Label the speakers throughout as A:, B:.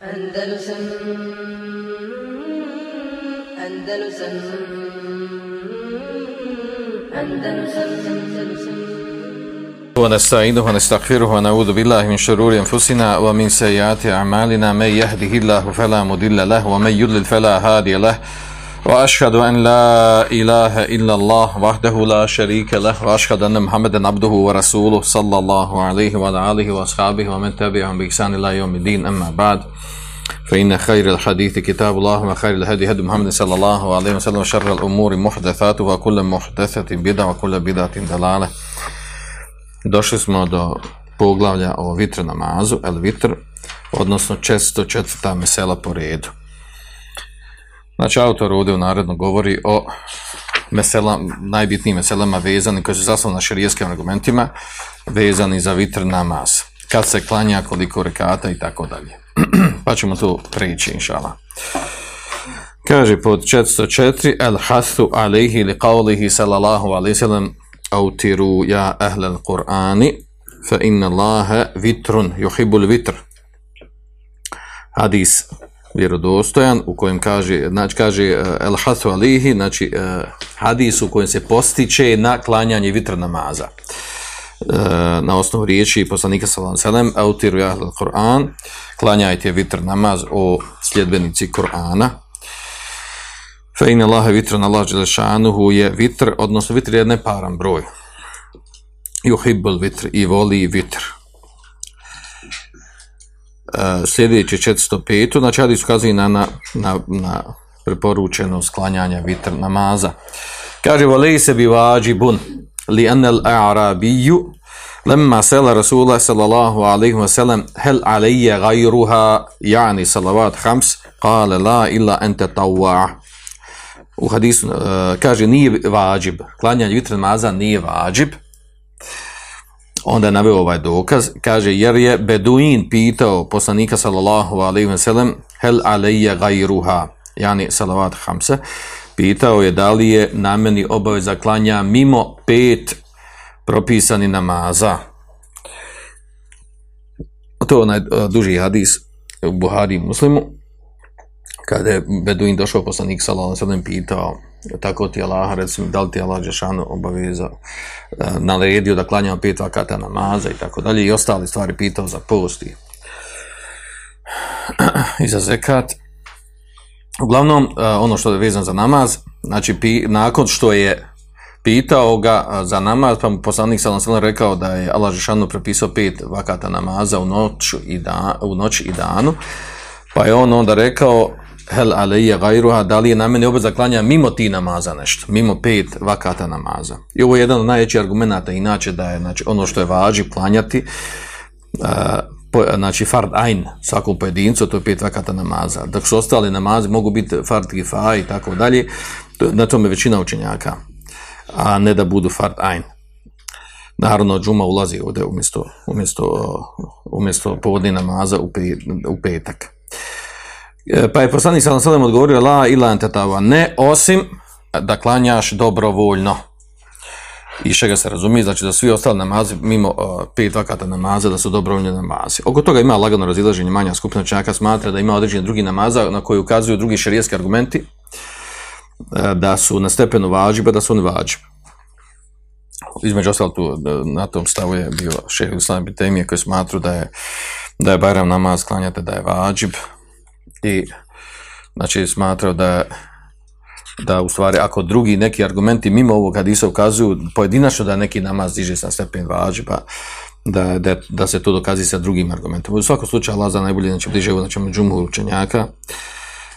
A: Andalusam Andalusam Andalusam Andalusam
B: ونستعينه ونستغفره ونعوذ بالله من شرور أنفسنا ومن سيئات أعمالنا من يهده الله فلا مضل له ومن يضلل فلا هادي له. وأشهد أن لا إله إلا الله وحده لا شريك له وأشهد أن محمدا عبده ورسوله صلى الله عليه وعلى آله وأصحابه ومن تبعهم بإحسان إلى يوم الدين أما بعد فإن خير الحديث كتاب الله وخير الهدي هدي محمد صلى الله عليه وسلم وشر الأمور محدثاتها وكل محدثة بدعة وكل بدعة دلالة Došli smo do poglavlja o vitr namazu, el vitr, odnosno 404. mesela po redu. Znači, autor ovdje u naredno govori o mesela, najbitnijim meselama vezani, koji su zasnovani na širijskim argumentima, vezani za vitr namaz. Kad se klanja, koliko rekata i tako dalje. pa ćemo tu prići, inšala. Kaže pod 404, el hasu alihi li qavlihi sallallahu alaihi sallam, autiru ja ahlal Qur'ani fa inna Allaha vitrun yuhibbul vitr. Hadis vjerodostojan u kojem kaže, znači kaže el hasu alihi, znači hadis u kojem se postiče na klanjanje vitra namaza. Na osnovu riječi poslanika sallallahu alejhi ve autiru ja ahlal Qur'an, klanjajte vitr namaz o sljedbenici Kur'ana, Fe in Allah Đelešanuhu je vitr, odnosno vitr je neparan broj. Juhibbul vitr i voli vitr. E, sljedeće 405. Znači, hadis ukazuje na, na, na, na preporučeno sklanjanje vitr namaza. Kaže, volej se bi vađibun li anel arabiju lemma sela Rasula sallallahu alaihi wasallam hel alejje gajruha jani salavat hams kale la illa ente tawwa u hadisu uh, kaže nije vađib klanjanje vitr namaza nije vađib onda je naveo ovaj dokaz, kaže jer je Beduin pitao poslanika sallallahu alaihi wa sallam hel alejja gajruha, yani salavat hamse, pitao je da li je na meni obaveza klanja mimo pet propisani namaza. To je onaj uh, duži hadis u Buhari muslimu, kada je Beduin došao poslanik sallallahu alejhi ve sellem pitao tako ti Allah recimo da li ti Allah obaveza naredio da klanjamo pet vakata namaza i tako dalje i ostale stvari pitao za post i, za zekat. Uglavnom ono što je vezano za namaz znači pi, nakon što je pitao ga za namaz pa mu poslanik sallallahu alejhi rekao da je Allah džeshanu propisao pet vakata namaza u noć i da, u noć i danu pa je on onda rekao hel alejje gajruha, da li je na mene obveza klanja mimo ti namaza nešto, mimo pet vakata namaza. I ovo je jedan od najvećih argumenta, inače da je znači, ono što je važi klanjati, uh, po, znači fard ajn svakom pojedincu, to je pet vakata namaza. Dok su ostali namazi, mogu biti fard gifa i tako dalje, na tome većina učenjaka, a ne da budu fard ajn. Naravno, džuma ulazi ovdje umjesto, umjesto, umjesto povodni namaza u, pet, u petak. Pa je poslanik sallallahu alejhi odgovorio la ila antatava ne osim da klanjaš dobrovoljno. I što ga se razumije, znači da svi ostali namazi mimo uh, pet vakata namaza da su dobrovoljni namazi. Oko toga ima lagano razilaženje manja skupina čaka smatra da ima određeni drugi namaza na koji ukazuju drugi šerijski argumenti uh, da su na stepenu vađiba, da su oni vađiba. Između ostalo tu na tom stavu je bio šehr Islam Bitemije koji smatru da je da je Bajram namaz klanjate da je vađib, i znači smatrao da da u stvari ako drugi neki argumenti mimo ovog hadisa ukazuju pojedinačno da neki namaz diže sa stepen vađi pa da, da, da se to dokazi sa drugim argumentom. U svakom slučaju Allah za najbolje znači bliže znači džumhur učenjaka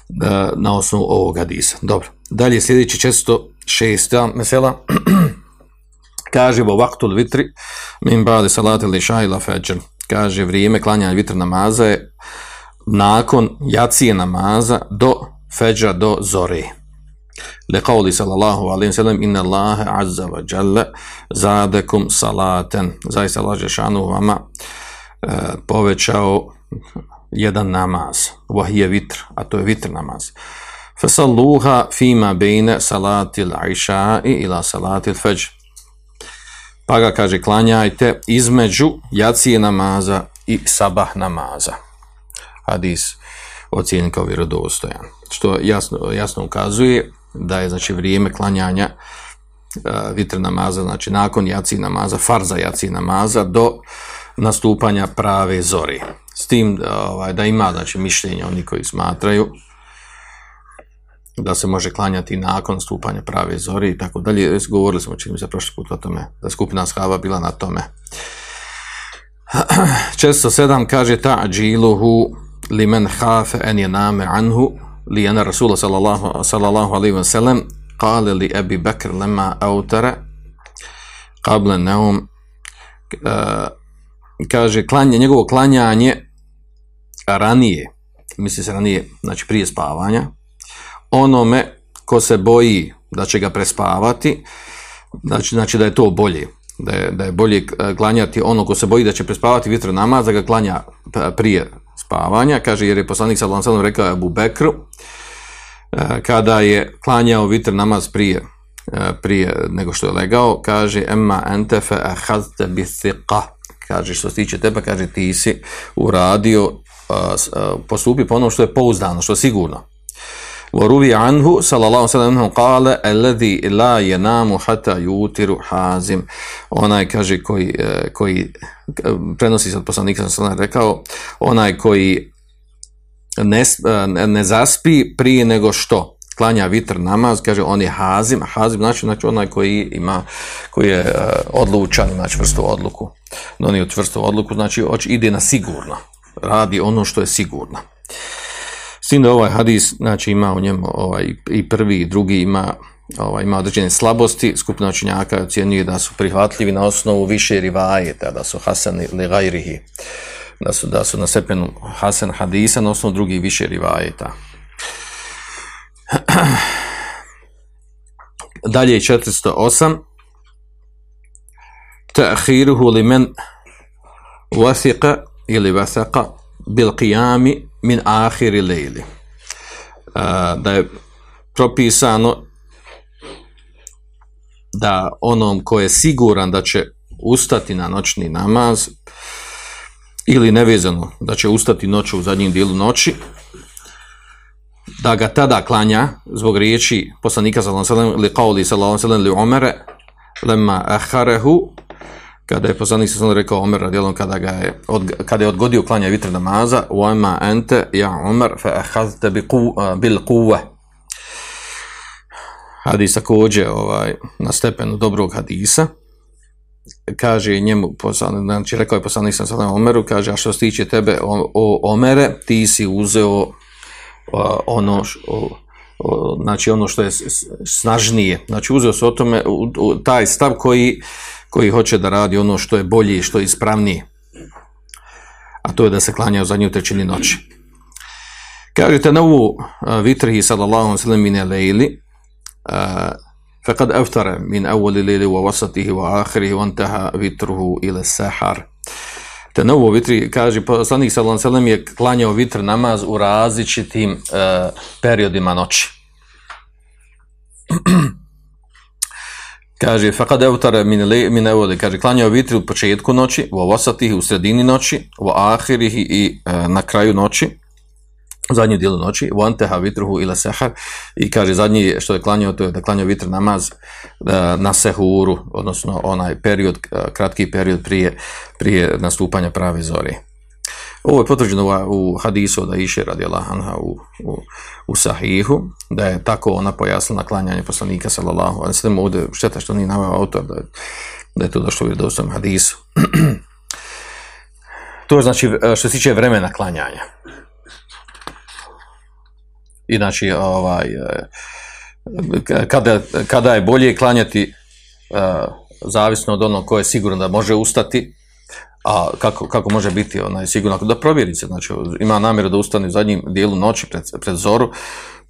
B: da, na osnovu ovog hadisa. Dobro. Dalje sljedeći često šesta mesela kaže bo vaktul vitri min ba'de salati li šajla fajr kaže vrijeme klanjanja vitra namaza je nakon jacije namaza do feđa do zore. Le qavli sallallahu alaihi sallam inna Allahe azza wa jalla zadekum salaten. Zaista Allah Žešanu vama e, povećao jedan namaz. Vahije vitr, a to je vitr namaz. Fasalluha fima bejne salatil iša'i ila salatil feđ. Pa ga kaže klanjajte između jacije namaza i sabah namaza hadis ocijenjen kao vjerodostojan. Što jasno, jasno ukazuje da je znači vrijeme klanjanja uh, vitr namaza, znači nakon jaci namaza, farza jaci namaza do nastupanja prave zori. S tim ovaj, da ima znači, mišljenje oni koji smatraju da se može klanjati nakon stupanja prave zori i tako dalje. Govorili smo, čini se prošli put o tome, da skupina shava bila na tome. Često sedam kaže ta'điluhu limen hafe en je name anhu li ena Rasula sallallahu, sallallahu alaihi wa sallam kale li Ebi Bekr lema autara kable neum uh, kaže klanje, njegovo klanjanje ranije, misli se ranije, znači prije spavanja, onome ko se boji da će ga prespavati, znači, znači da je to bolje, da je, da je bolje klanjati ono ko se boji da će prespavati vitr namaz, da ga klanja prije spavanja, kaže jer je poslanik sallallahu alejhi rekao Abu Bekru e, kada je klanjao vitr namaz prije e, prije nego što je legao, kaže emma ente fe ahazte bi kaže što se tiče tebe, kaže ti si uradio, postupi po ono što je pouzdano, što je sigurno. وروي عنه صلى الله عليه وسلم قال الذي لا ينام حتى يوتر حازم onaj kaže koji, e, koji prenosi se od poslanika sam rekao onaj koji ne, e, ne zaspi prije nego što klanja vitr namaz, kaže on je hazim, hazim znači, znači onaj koji ima, koji je uh, odlučan, ima čvrstu odluku, donio čvrstu odluku, znači oč, ide na sigurno, radi ono što je sigurno. Tim da ovaj hadis, znači ima u njemu ovaj, i prvi i drugi ima ovaj, ima određene slabosti, skupina učenjaka ocjenjuje da su prihvatljivi na osnovu više rivajeta, da su hasan li gajrihi, da su, da su na stepenu hasan hadisa na osnovu drugih više rivajeta. Dalje 408. Ta'khiruhu li men wathiqa ili wathaqa bil qiyami min akhiri lejli. Da je propisano da onom ko je siguran da će ustati na noćni namaz ili nevezano da će ustati noću u zadnjem dijelu noći, da ga tada klanja zbog riječi poslanika sallallahu alejhi ve sellem li qauli sallallahu alejhi ve sellem li kada je poslanik sallallahu rekao Omer radijallahu kada ga je od, kada je odgodio klanja vitr namaza wa ma anta ya Umar fa akhadhta bi bil quwwa hadis također ovaj, na stepenu dobrog hadisa kaže njemu poslanik, znači rekao je poslanik sallallahu Omeru kaže a što se tiče tebe o, o Omere ti si uzeo ono znači ono što je snažnije. Znači uzeo se o tome taj stav koji, koji hoće da radi ono što je bolje i što je ispravnije. A to je da se klanja u zadnju trećini noći. Kažete na ovu vitrihi sallallahu sallam mine lejli فقد أفتر من أول الليل ووسطه وآخره وانتهى vitruhu إلى السحر te novo vitri, kaže poslanik sallallahu alejhi je klanjao vitr namaz u različitim uh, periodima noći. kaže faqad awtara min min awali kaže klanjao vitr u početku noći, u wasatihi u sredini noći, u ahirihi i uh, na kraju noći zadnji dijelu noći, vanteha vitruhu ila sehar, i kaže zadnji što je klanjao, to je da klanjao vitr namaz uh, na sehuru, odnosno onaj period, uh, kratki period prije, prije nastupanja prave zori. Ovo je potvrđeno u hadisu da iše radi anha u, u, u sahihu, da je tako ona pojasnila klanjanje poslanika sallallahu alaihi sallam, ovdje šteta što nije naveo autor da, da je to došlo u vjerodostojnom hadisu. to je znači što se tiče vremena klanjanja. I znači, ovaj, e, kada, kada je bolje klanjati, e, zavisno od onog ko je siguran da može ustati, a kako, kako može biti onaj sigurno, da provjeri se, znači ima namjeru da ustane u zadnjem dijelu noći pred, pred zoru,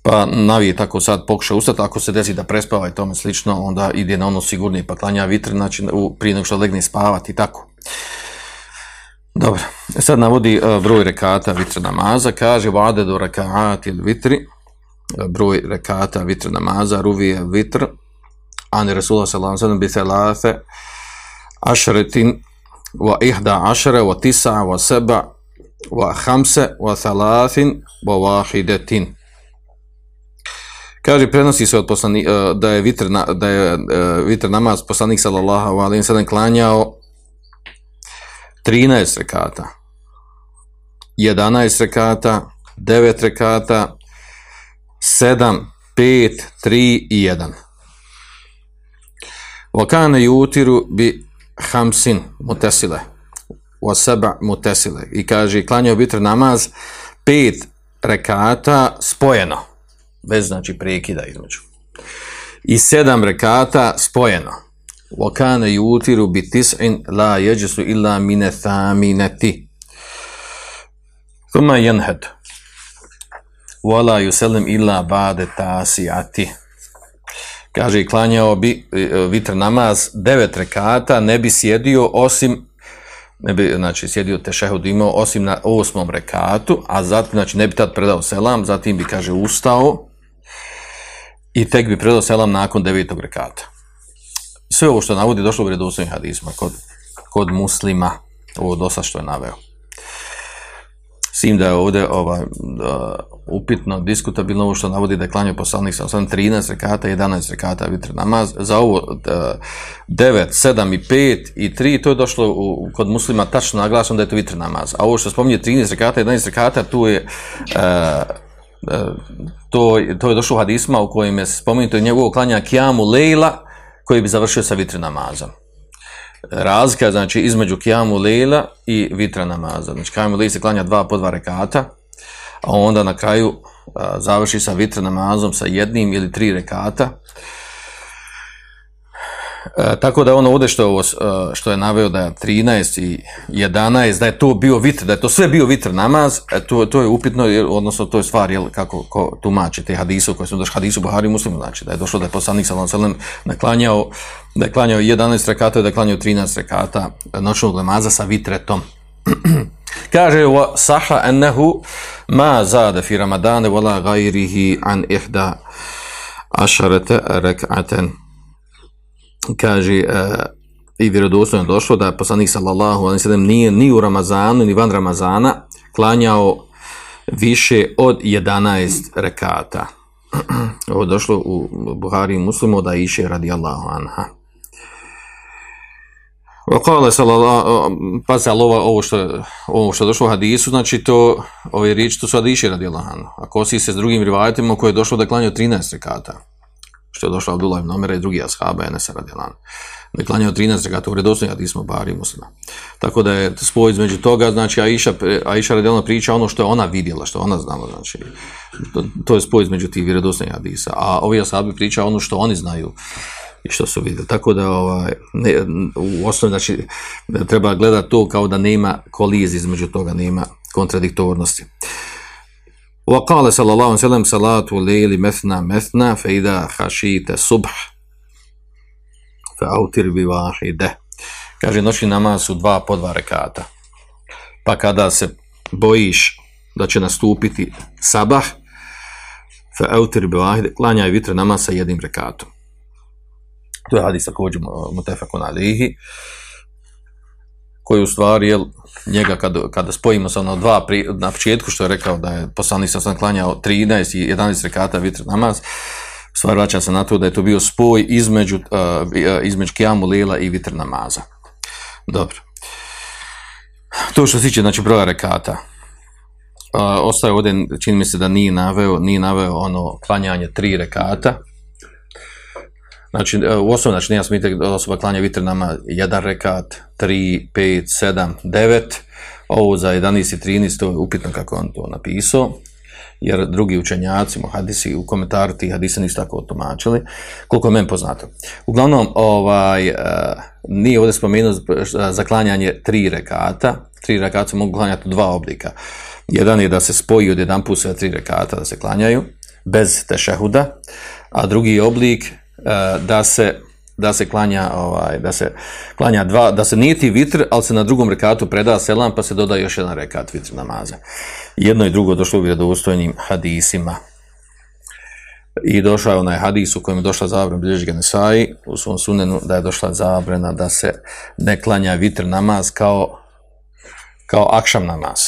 B: pa navije tako sad pokuša ustati, ako se desi da prespava i tome slično, onda ide na ono sigurnije pa klanja vitr, znači u, prije nego što legne spavati i tako. Dobro, sad navodi uh, broj rekata vitr namaza, kaže vade do rekaat ili vitri, uh, broj rekata vitr namaza, ruvije vitr, ani Rasulullah sallam sallam bi thelate, ašretin, wa ihda ašre, wa tisa, wa seba, wa hamse wa thalathin wa wahidetin. Kaže, prenosi se od poslani, e, da je vitr, na, da je e, vitr namaz poslanik sallallahu alaihi sallam klanjao 13 rekata, 11 rekata, 9 rekata, 7, 5, 3 i 1. Wakane yutiru bi hamsin mutesile wa seba mutesile i kaže klanjao vitr namaz pet rekata spojeno. Bez znači prekida između. I sedam rekata spojeno. Wakane yutiru bi tis'in la yajisu illa mine thaminati. Thumma yanhad. Wala yusallim illa ba'da tasi'ati kaže klanjao bi e, vitr namaz devet rekata ne bi sjedio osim ne bi znači sjedio tešehud imao osim na osmom rekatu a zatim znači ne bi tad predao selam zatim bi kaže ustao i tek bi predao selam nakon devetog rekata. Sve ovo što navodi došlo u vjerodostojnim hadisma kod, kod muslima ovo dosta što je naveo Sim da je ovdje ovaj, upitno, diskutabilno ovo što navodi da je klanio poslanik sa 13 rekata, 11 rekata vitr namaz. Za ovo uh, 9, 7 i 5 i 3, to je došlo u, kod muslima tačno naglašeno da je to vitr namaz. A ovo što spominje 13 rekata, 11 rekata, tu je uh, uh, to, to je došlo u hadisma u kojem je spomenuto njegovo klanja Kijamu Lejla koji bi završio sa vitr namazom razlika znači između kijamu lejla i vitra namaza. Znači kijamu lejla se klanja dva po dva rekata, a onda na kraju a, završi sa vitra namazom sa jednim ili tri rekata. E, tako da ono ovdje što ovo, što je naveo da je 13 i 11, da je to bio vitr, da je to sve bio vitr namaz, e, to, to je upitno, odnosno to je stvar, jel, kako ko tumači te hadisu koje su došli, hadisu Buhari muslimu, znači da je došlo da je poslanik sallam naklanjao, da je klanjao 11 rekata i da je klanjao 13 rekata noćnog namaza sa vitretom. Kaže wa saha ennehu ma zade fi ramadane wala gajrihi an ihda ašarete rek'aten kaže uh, i vjerodostojno došlo da je poslanik sallallahu alejhi ve sellem nije ni u Ramazanu ni van Ramazana klanjao više od 11 rekata. Ovo došlo u Buhari i Muslimu da iše radijallahu anha. Sallallahu, pa se ovo, što, ovo što je došlo u hadisu, znači to, ove riječi, to su hadiši radijallahu anha. A kosi se s drugim rivajetima koje je došlo da klanjao 13 rekata što je došao Abdullah ibn Omer i drugi ashaba Enesa radijalan. Da je klanjao 13 rekata u redosnoj hadismu Bari muslima. Tako da je spoj između toga, znači Aisha, Aisha radijalan priča ono što je ona vidjela, što ona znala, znači to, to je spoj između tih vjerodostojnih hadisa. A ovi ashabi priča ono što oni znaju i što su vidjeli. Tako da ovaj, ne, u osnovi znači, treba gledati to kao da nema kolizije između toga, nema kontradiktornosti. وقال صلى الله عليه وسلم صلاة الليل مثنى مثنى فإذا خشيت الصبح فأوتر بواحدة kaže noćni namaz su dva po dva rekata pa kada se bojiš da će nastupiti sabah fa autir bi wahid klanjaj vitr namaz sa jednim rekatom to je hadis također mutefakun alihi koji u stvari jel, njega kada, kada spojimo sa ono dva pri, na početku što je rekao da je poslanik sa sam klanjao 13 i 11 rekata vitr namaz stvar vraća se na to da je to bio spoj između, uh, između kijamu lila i vitr namaza. Dobro. To što se tiče znači broja rekata uh, ostaje ovdje čini mi se da nije naveo, nije naveo ono klanjanje tri rekata Znači, e, u osnovu, znači, nema smite osoba klanja vitr nama jedan rekat, 3, 5, 7, 9, ovo za 11 i 13, to je upitno kako on to napisao, jer drugi učenjaci, hadisi u komentaru ti hadisa nisu tako otomačili, koliko je meni poznato. Uglavnom, ovaj, uh, nije ovdje spomenuo za klanjanje tri rekata, tri rekata mogu klanjati u dva oblika. Jedan je da se spoji od jedan put sve tri rekata da se klanjaju, bez tešehuda, a drugi oblik E, da se da se klanja ovaj da se klanja dva da se niti vitr al se na drugom rekatu preda selam pa se doda još jedan rekat vitr namaza. Jedno i drugo došlo u vjerodostojnim hadisima. I došao je onaj hadis u kojem je došla zabrana bilježi Genesai u svom sunenu da je došla zabrana da se ne klanja vitr namaz kao kao akšam namaz.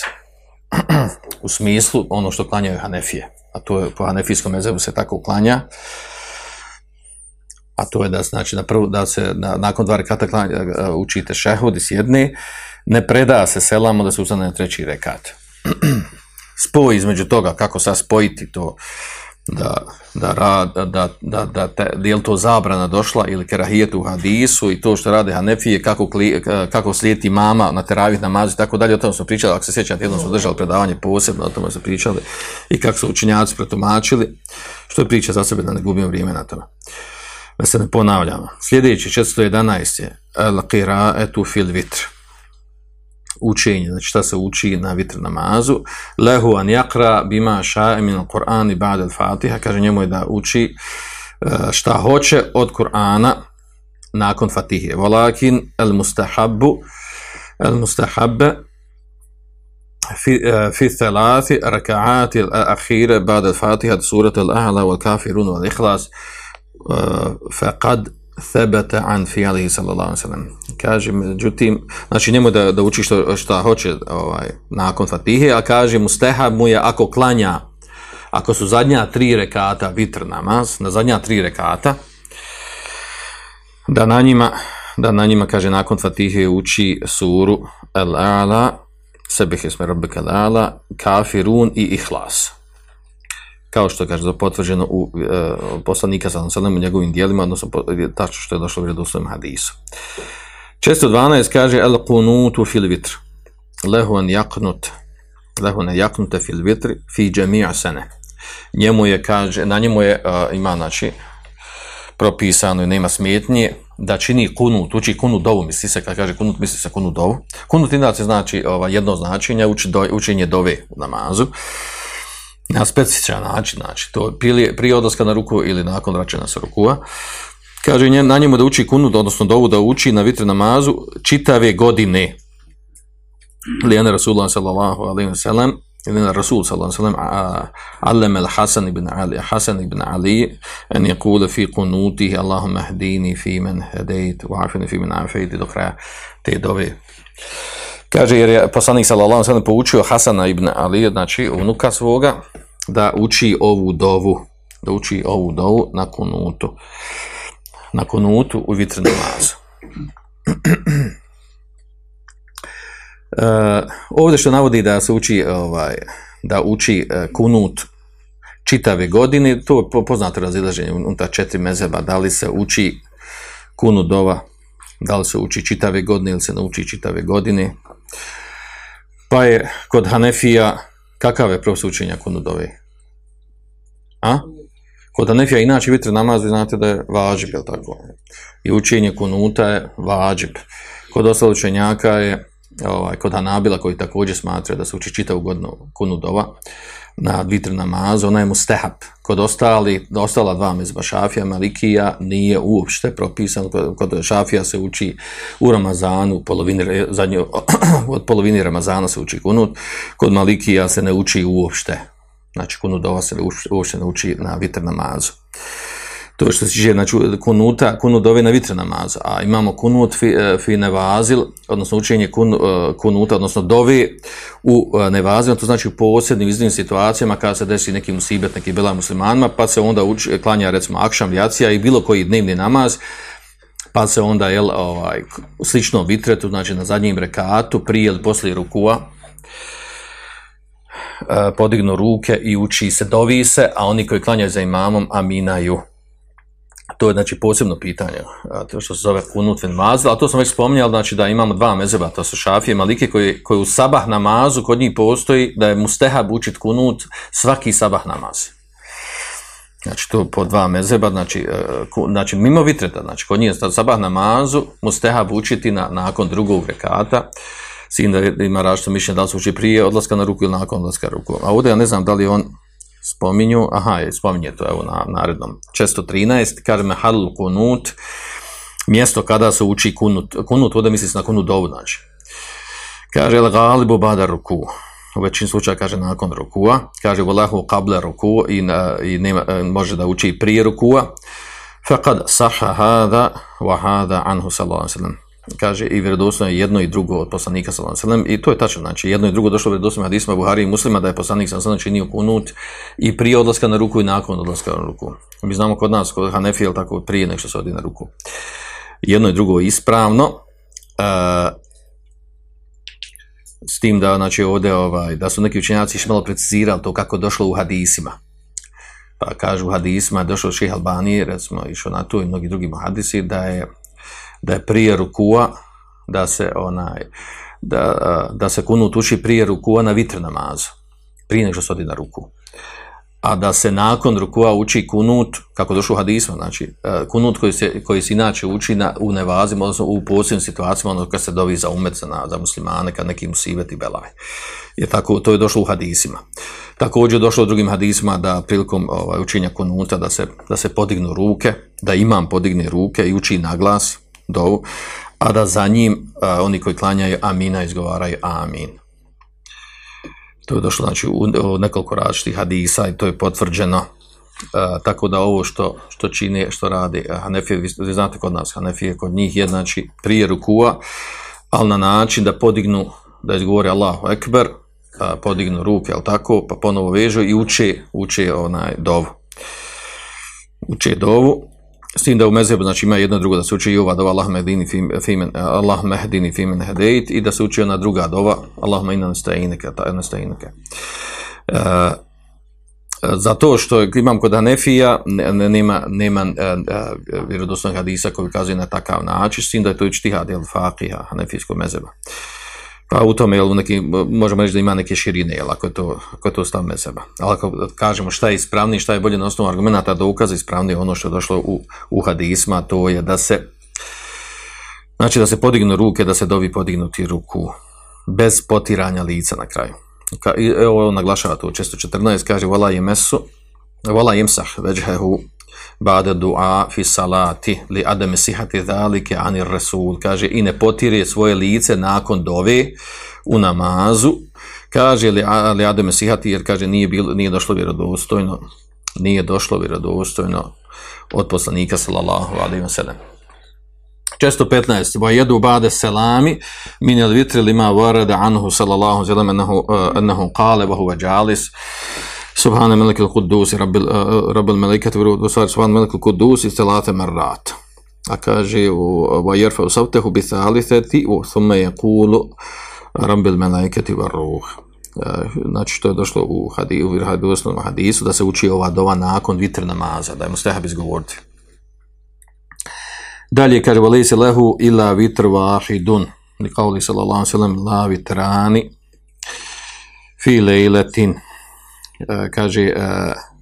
B: U smislu ono što klanjaju Hanefije, a to je po Hanefijskom mezebu se tako klanja, a to je da znači na prvu, da se na, nakon dva rekata klanja, e, učite šehud i sjedni, ne preda se selamo da se ustane na treći rekat. Spoj između toga, kako sad spojiti to, da, da, da, da, da, te, je li to zabrana došla ili kerahijet u hadisu i to što rade Hanefije, kako, kli, kako slijeti mama na teravih namazu i tako dalje, o tome smo pričali, ako se sjećate, jednom smo držali predavanje posebno, o tome smo pričali i kako su učinjaci pretumačili, što je priča za sebe da ne gubimo vrijeme na tome. Da se ne ponavljamo. Sljedeći, 411 je El qira'etu fil vitr učenje, znači šta se uči na vitr namazu. Lehu an jakra bima ša'a min al-Qur'an i ba'd al-Fatiha, kaže njemu je da uči e, šta hoće od Kur'ana nakon Fatihe. Walakin al-mustahabbu al-mustahabbe في في الثلاث ركعات الأخيرة بعد الفاتحة سورة الأعلى والكافرون والإخلاص Eh, faqad thabata an fijalihi sallallahu alayhi sallam. Kaže, međutim, znači njemu da, da uči što, šta hoće ovaj, nakon fatihe, a kaže mu steha mu je ako klanja, ako su zadnja tri rekata vitr namaz, na zadnja tri rekata, da na njima, da na njima kaže, nakon fatihe uči suru Al-A'la, sebih isme rabbike ala kafirun i ihlas kao što kaže to potvrđeno u e, poslanika sa u njegovim dijelima, odnosno tačno što je došlo u vjerodostojnom hadisu. Često 12 kaže el kunutu fil vitr. Lehu an yaknut. Lehu an yaknute fil vitr fi jami'a sene. Njemu je kaže, na njemu je uh, ima znači propisano i nema smetnje da čini kunut, uči kunut dovu, misli se, kad kaže kunut, misli se kunut dovu. Kunut inače znači ovaj, jedno značenje, uči do, učenje dove u namazu na specifičan način, znači to prije, prije odlaska na ruku ili nakon vraćanja sa rukua. Kaže na njemu da uči kunud, odnosno dovu da uči na vitri namazu čitave godine. Lijena Rasulullah sallallahu alaihi wa sallam ili Rasul sallallahu alaihi wa sallam allem Hasan ibn Ali Hasan ibn Ali en je kule fi kunutih Allahumma hdini fi men hedejt wa afini fi men afejt do kraja te dove. Kaže, jer je poslanik sallallahu alejhi ve poučio Hasana ibn Ali, znači unuka svoga, da uči ovu dovu, da uči ovu dovu na kunutu. Na kunutu u vitr namazu. Uh, ovdje što navodi da se uči ovaj, da uči uh, kunut čitave godine, to je poznato razilaženje unutar četiri mezeba, da li se uči kunut dova, da li se uči čitave godine ili se nauči čitave godine. Pa je kod Hanefija, kakav je profesor učenja kunudove? A? Kod Hanefija inače vitr namaz, znate da je vađib, je tako? I učenje kunuta je vađib. Kod ostalog učenjaka je, ovaj, kod Hanabila koji također smatra da se uči čitavu godinu kunudova, na vitr namazu, ona je mu stehab. Kod ostali, ostala dva mezba šafija, malikija, nije uopšte propisan. Kod, kod šafija se uči u Ramazanu, polovini, zadnju, od polovini Ramazana se uči kunut. Kod malikija se ne uči uopšte. Znači kunut ova se uopšte ne uči na vitr namazu. To što se tiče znači, kunuta, kunut ove na vitr namazu, a imamo kunut fi, fi nevazil, odnosno učenje kun, kunuta, odnosno dovi u nevazil, to znači u posebnim iznimnim situacijama kada se desi neki musibet, neki bela muslimanima, pa se onda klanja recimo akšam, jacija i bilo koji dnevni namaz, pa se onda jel, ovaj, slično vitretu, znači na zadnjem rekatu, prije ili poslije rukua, podignu ruke i uči se, dovi se, a oni koji klanjaju za imamom, aminaju to je znači posebno pitanje, to što se zove kunut fin mazl, a to sam već spominjal, znači da imamo dva mezeba, to su šafije i malike koji, koji u sabah namazu kod njih postoji da je mustehab učit kunut svaki sabah namaz. Znači to po dva mezeba, znači, znači mimo vitreta, znači kod njih sabah namazu mustehab učiti na, nakon drugog rekata, sin da ima različito mišljenje da li se uči prije odlaska na ruku ili nakon odlaska na ruku. A ovdje ja ne znam da li on spominju, aha, je, spominje to evo na narednom. 613, kaže me kunut, mjesto kada se uči kunut, kunut, ovdje misli se na kunut dovu, znači. Kaže, el galibu bada ruku, u većini slučaja kaže nakon rukua, kaže, volahu kable ruku i, na, i nema, može da uči prije rukua, faqad saha hada wa hada anhu sallallahu alaihi. Kaže i vjerodostojno je jedno i drugo od poslanika sallallahu i to je tačno znači jedno i drugo došlo u vjerodostojnim hadisima Buhari i Muslima da je poslanik sallallahu činio kunut i prije odlaska na ruku i nakon odlaska na ruku. Mi znamo kod nas kod Hanefije jel tako prije nego što se odi na ruku. Jedno i drugo je ispravno e, s tim da znači ovdje ovaj, da su neki učenjaci malo precizirali to kako došlo u hadisima. Pa kažu u hadisima došao ših Albanije recimo išao na to i mnogi drugi hadisi da je da je prije rukua da se onaj da, da se kunut uči prije rukua na vitr namazu prije nego što se odi na ruku a da se nakon rukua uči kunut, kako došlo u hadismu, znači kunut koji se, koji se inače uči na, u nevazima, odnosno u posebnim situacijama, ono kad se dovi za umet, za, za muslimane, kad neki musibet i belaj. Je tako, to je došlo u hadisima. Također je došlo u drugim hadisima da prilikom ovaj, učenja kunuta da se, da se podignu ruke, da imam podigne ruke i uči na glas dovu, a da za njim a, oni koji klanjaju amina izgovaraju amin. To je došlo znači, u, u nekoliko različitih hadisa i to je potvrđeno. Uh, tako da ovo što, što čini, što radi Hanefije, vi, vi znate kod nas, Hanefije kod njih je znači prije rukua, ali na način da podignu, da izgovori Allahu Ekber, uh, podignu ruke, ali tako, pa ponovo vežu i uče, uče onaj dovu. Uče dovu. S tim da u mezebu znači ima jedno drugo da se uči i ova dova Allah mehdini fimen Allah mehdini fimen hedejt i da se uči ona druga dova Allah mehdini nestajinike ta nestajinike. Uh, zato što imam kod Hanefija nema, nema uh, vjerodostojnog hadisa koji ukazuje na takav način, s tim da je to i čtihad jel, faqija hanefijskog mezeba. Pa u tome, jel, neki, možemo reći da ima neke širine, jel, ako je to, ako je to stav meseba. Ali ako kažemo šta je ispravniji, šta je bolje na osnovu argumenta da ukaza ispravnije ono što je došlo u, u hadisma, to je da se znači da se podignu ruke, da se dovi podignuti ruku bez potiranja lica na kraju. Ka, evo, naglašava to u 614, kaže, vola je mesu, vola imsah, veđhehu, bade dua fi salati li adame sihati dhalike anir rasul. Kaže i ne potire svoje lice nakon dove u namazu. Kaže li, li adame sihati jer kaže nije, bilo, nije došlo vjerodostojno nije došlo vjerodostojno od poslanika sallallahu alaihi wa sallam Često 15. Wa jedu bade selami min el vitri lima varada anhu sallallahu alaihi wa sallam ennehu, kale wa huwa Rabbil, uh, Rabbil Melikat, u stvari Subhana Melik al-Quddus i celate marrat. A kaže u thumme je kulu Rabbil Melikat i Varruh. Znači, to je došlo u, hadi, u osnovnom hadisu, da se uči ova dova nakon vitr namaza, da je mu stehab izgovoriti. Dalje kaže, vali lehu ila vitr vahidun, li sallallahu sallam, la vitrani, fi lejletin, kaže e,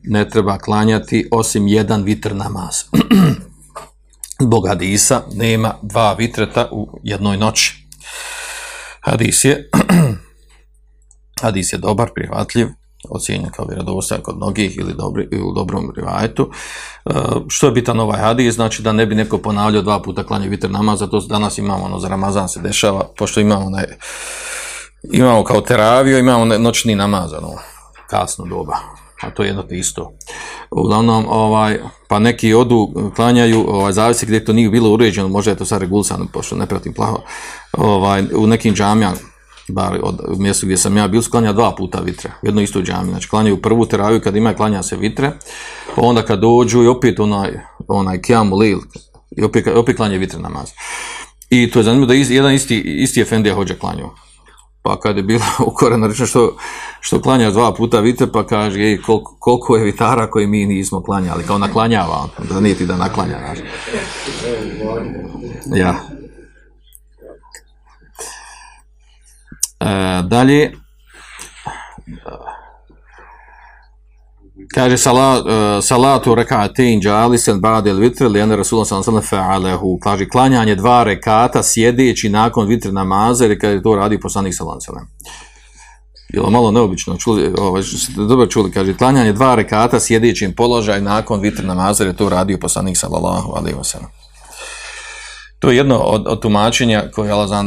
B: ne treba klanjati osim jedan vitr namaz. Zbog hadisa nema dva vitreta u jednoj noći. Hadis je hadis je dobar, prihvatljiv, ocijenjen kao vjerodostojan kod mnogih ili, dobri, u dobrom rivajetu. E, što je bitan ovaj hadis? Znači da ne bi neko ponavljao dva puta klanje vitr namaz, zato danas imamo ono za Ramazan se dešava, pošto imamo onaj, imamo kao teravio, imamo noćni namaz, ono, kasno doba. A to je jedno te isto. Uglavnom, ovaj, pa neki odu, klanjaju, ovaj, zavisi gdje to nije bilo uređeno, možda je to sad regulisano, pošto ne pratim plaho, ovaj, u nekim džamijama, bar od mjestu gdje sam ja bil, klanja dva puta vitre, u jednoj istoj džami. Znači, klanjaju prvu teraviju kad ima klanja se vitre, onda kad dođu i opet onaj, onaj kjamu lil, i opet, opet klanja vitre namaz. I to je zanimljivo da iz, jedan isti, isti efendija hođa klanju pa kad je bilo ukoreno rečeno što, što klanja dva puta vite, pa kaže ej, koliko, koliko je vitara koji mi nismo klanjali, kao naklanjava, da nije ti da naklanja. Znaš. Ja. E, dalje, kaže salat, uh, salatu rekatein jalisen ba'del vitr li alejhi ve sellem fa'alahu. Kaže klanjanje dva rekata sjedeći nakon vitr namaza ili kad je to radi poslanik ve sellem bilo malo neobično čuli ovaj dobro čuli kaže klanjanje dva rekata sjedećim položaj nakon vitr namaza je to radio poslanik sallallahu alejhi ve sellem To je jedno od, od tumačenja koje Allah zna,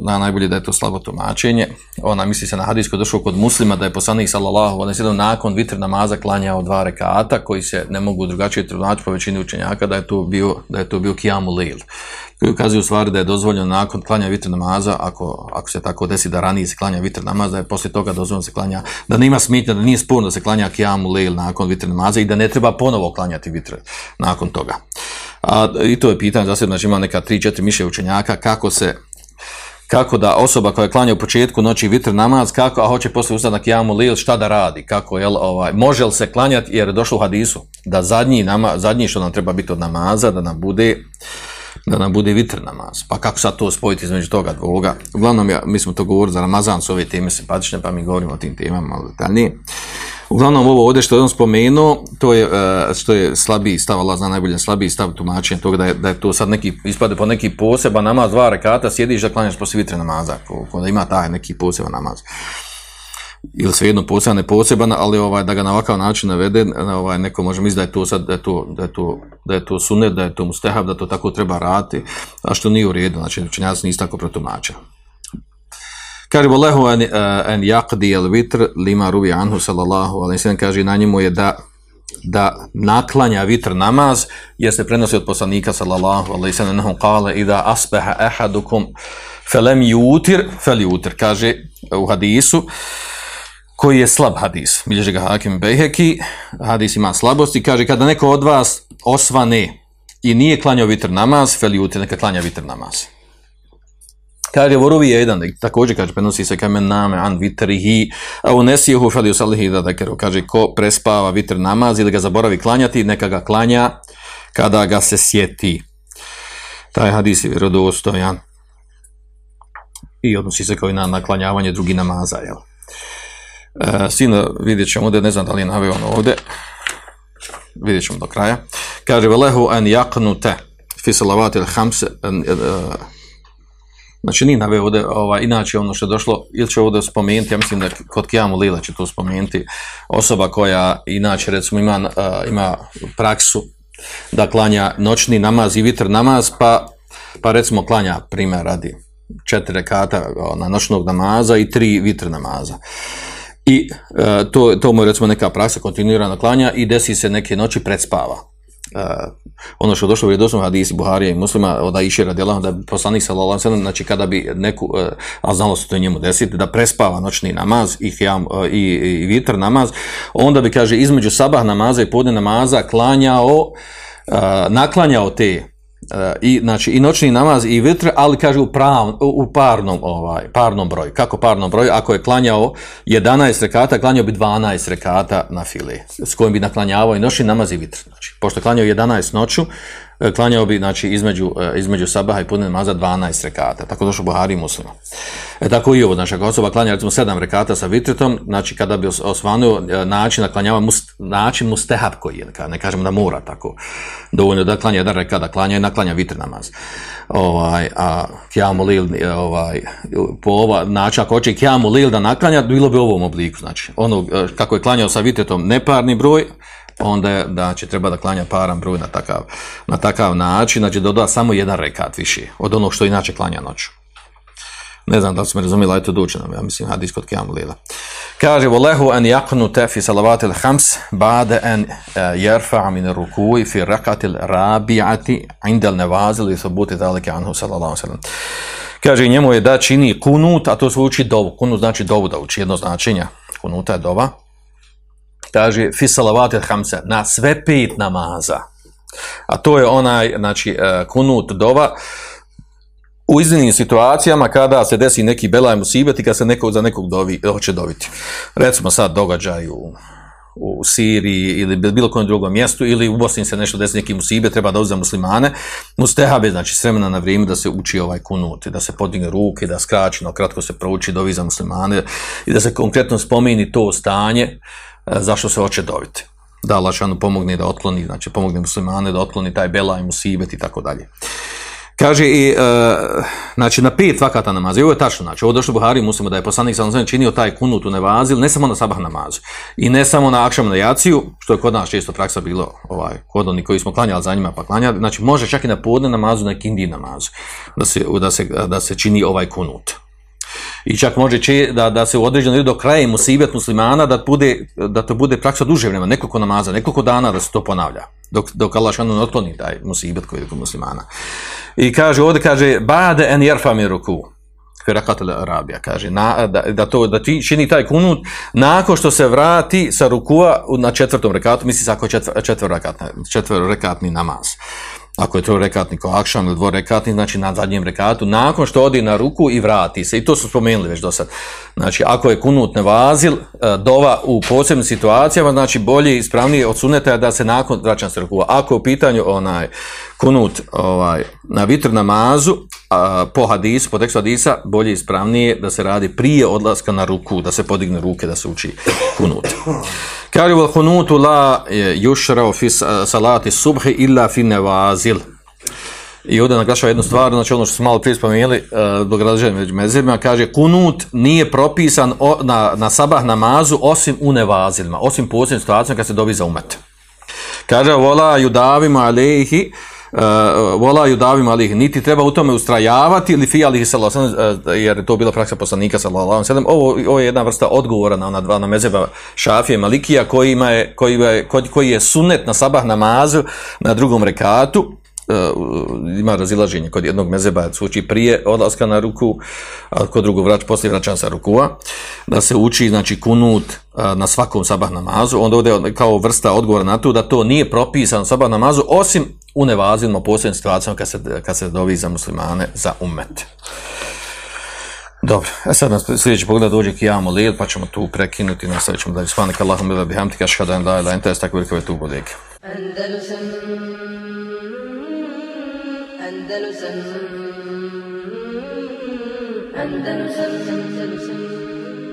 B: zna najbolje da je to slabo tumačenje. Ona misli se na hadijsko došlo kod muslima da je poslanik sallallahu alejhi nakon vitr namaza klanjao dva rekata koji se ne mogu drugačije tumačiti po većini učenjaka da je to bio da je to bio kijamu lejl. Koji ukazuje u stvari da je dozvoljeno nakon klanja vitr namaza ako, ako se tako desi da ranije se klanja vitr namaza je poslije toga dozvoljeno se klanja da nema smitnja da nije sporno da se klanja kijamu lejl nakon vitr namaza i da ne treba ponovo klanjati vitr nakon toga. A, I to je pitanje, zasebno, znači ima neka 3-4 miše učenjaka kako se kako da osoba koja klanja u početku noći vitr namaz, kako, a hoće poslije ustati na kijamu lil, šta da radi, kako, jel, ovaj, može li se klanjati, jer je došlo u hadisu, da zadnji, nama, zadnji što nam treba biti od namaza, da nam bude, da nam bude vitr namaz. Pa kako sad to spojiti između toga dvoga? Uglavnom, ja, mi smo to govorili za Ramazan, su ove teme simpatične, pa mi govorimo o tim temama malo detaljnije. Uglavnom ovo ovdje što je on spomenuo, to je uh, što je slabiji stav, Allah zna najbolje slabiji stav tumačenja toga da je, da je to sad neki, ispade po neki poseban namaz, dva rekata, sjediš da klanjaš poslije vitre namaza, ko, ko da ima taj neki poseban namaz. Ili svejedno poseban, ne poseban, ali ovaj, da ga na ovakav način navede, ovaj, neko može misliti da je to sad, da je to, da je to, da je to sunet, da je to mustehab, da to tako treba raditi, a što nije u redu, znači učenjaci nisu tako protumačili. Kaže, volehu en, en jaqdi el vitr lima rubi anhu sallallahu alaihi sallam, kaže, na njemu je da da naklanja vitr namaz, jer se prenosi od poslanika sallallahu alaihi sallam, nahum kale, i da asbeha ehadukum felem jutir, fel jutir, kaže u hadisu, koji je slab hadis, bilježi ga Hakim Bejheki, hadis ima slabosti, kaže, kada neko od vas osvane i nije klanjao vitr namaz, fel jutir, neka klanja vitr namaz. Kaže, vorovi je jedan, također kaže, prenosi se kamen name an vitrihi, a unesijehu fali usalihi da dakero, kaže, ko prespava vitr namaz ili ga zaboravi klanjati, neka ga klanja kada ga se sjeti. Taj hadis je vjerodostojan i odnosi se kao i na naklanjavanje drugi namaza, jel? E, sino, vidjet ćemo ovdje, ne znam da li je naveo ono ovdje, vidjet ćemo do kraja. Kaže, velehu en jaknute fi salavatil hamse, Znači nije naveo ovdje, ovaj, inače ono što je došlo, ili će ovdje spomenuti, ja mislim da kod Kijamu Lila će to spomenuti, osoba koja inače recimo ima, ima praksu da klanja noćni namaz i vitr namaz, pa, pa recimo klanja primjer radi četiri rekata na noćnog namaza i tri vitr namaza. I uh, to, to mu je recimo neka praksa kontinuirana klanja i desi se neke noći predspava uh, ono što je došlo u vjerodostojnom hadisi Buharija i Muslima od Aisha radijallahu da poslanik sallallahu alejhi znači kada bi neku uh, a znalo se to njemu desiti da prespava noćni namaz i hijam, uh, i, i vitr namaz onda bi kaže između sabah namaza i podne namaza klanjao uh, naklanjao te i znači i noćni namaz i vitr, ali kaže u prav, u parnom ovaj parnom broju. Kako parnom broju? Ako je klanjao 11 rekata, klanjao bi 12 rekata na file, s kojim bi naklanjavao i noćni namaz i vitr. Znači, pošto je klanjao 11 noću, E, klanjao bi znači, između, e, između sabaha i podne namaza 12 rekata. Tako došlo Buhari i muslima. E, tako i ovo, znači ako osoba klanja recimo 7 rekata sa vitritom, znači kada bi osvanuo e, način na klanjava, must, način mustehab koji je, ne kažemo da mora tako, dovoljno da klanja jedan rekat, da klanja i naklanja vitr namaz. Ovaj, a kjamu lil, ovaj, po ova način, ako hoće kjamu lil da naklanja, bilo bi u ovom obliku, znači, ono, kako je klanjao sa vitritom neparni broj, onda je da će treba da klanja paran broj na takav, na takav način, znači doda samo jedan rekat više od onog što inače klanja noću. Ne znam da li smo razumijeli, ali to dučeno, ja mislim, hadis kod Kijamu Lila. Kaže, volehu en jaknu tefi salavatil hams, bade en uh, jerfa min rukuj fi rakatil rabiati indel nevazil i sobuti dalike anhu sallallahu sallam. Kaže, njemu je da čini kunut, a to se uči dovu. Kunut znači dovu da uči, jedno značenja. Kunuta je dova, kaže fi salavatil hamsa na sve pet namaza. A to je onaj znači uh, kunut dova u iznimnim situacijama kada se desi neki belaj musibet i kada se neko za nekog dovi, hoće dobiti. Recimo sad događaj u, u Siriji ili bilo kojem drugom mjestu ili u Bosni se nešto desi neki musibet, treba da za muslimane, mustehabe, znači s vremena na vrijeme da se uči ovaj kunut, da se podigne ruke, da skraćeno, kratko se prouči dovi za muslimane i da se konkretno spomeni to stanje, E, zašto se hoće dobiti. Da Allah pomogne da otkloni, znači pomogne muslimane da otkloni taj bela i musibet i tako dalje. Kaže i, e, znači na pet vakata namaza, i ovo je tačno, znači ovo došlo Buhari muslimo da je poslanik sallallahu činio taj kunut u nevazil, ne samo na sabah namazu i ne samo na akšam na jaciju, što je kod nas često praksa bilo, ovaj, kod onih koji smo klanjali za njima pa klanjali, znači može čak i na podne namazu, na kindi namazu, da se, da se, da se čini ovaj kunut. I čak može če, da, da se u određenom do kraja musibet muslimana da, bude, da to bude praksa duže vremena, nekoliko namaza, nekoliko dana da se to ponavlja, dok, dok Allah šanu otkloni taj musibet koji je kod muslimana. I kaže, ovdje kaže, bade en jerfa mi ruku, Arabija, kaže, na, da, da, to, da ti čini taj kunut nakon što se vrati sa rukua na četvrtom rekatu, misli ako četvr, četvrrekatni namaz ako je to rekatni akšan ili dvorekatni, znači na zadnjem rekatu, nakon što odi na ruku i vrati se. I to su spomenuli već do sad. Znači, ako je kunut nevazil, e, dova u posebnim situacijama, znači bolje i ispravnije od suneta da se nakon vraća se ruku. Ako je u pitanju onaj kunut ovaj, na vitr namazu, a, po hadisu, po tekstu hadisa, bolje ispravnije da se radi prije odlaska na ruku, da se podigne ruke, da se uči kunut. Kaže u kunutu la yushra fi salati subhi illa fi nevazil. I ovdje naglašava jednu stvar, znači ono što smo malo prije spomenuli, dok različajemo među mezirima, kaže kunut nije propisan na, na sabah namazu osim u nevazilima, osim posebnim situacijama kad se dobi za umet. Kaže, vola judavima alehi, Uh, vola davim alih, niti treba u tome ustrajavati ili fi alihi sallallahu jer je to bila praksa poslanika sallallahu. Ovo, ovo je jedna vrsta odgovora na ona dva na mezeba Šafije Malikija koji, ima je, koji, je, koji je sunet na sabah namazu na drugom rekatu. Uh, ima razilaženje kod jednog mezeba uči prije odlaska na ruku, a kod drugog vrać, poslije vraćan sa rukua, da se uči znači kunut na svakom sabah namazu, onda ovdje kao vrsta odgovora na to da to nije propisano sabah namazu, osim u nevazilno posebnim situacijama kad se, kad se dovi za muslimane za umet. Dobro, a sad nas sljedeći pogled dođe Kijamo Lil, pa ćemo tu prekinuti, nastavit ćemo dalje. Svanika Allahum bila bihamtika, šhadan da je entes, tako velike tu bodeke. Andalusam Andalusam Andalusam